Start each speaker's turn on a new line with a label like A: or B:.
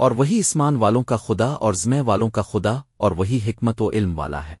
A: اور وہی اسمان والوں کا خدا اور زمے والوں کا خدا اور وہی حکمت و علم والا ہے۔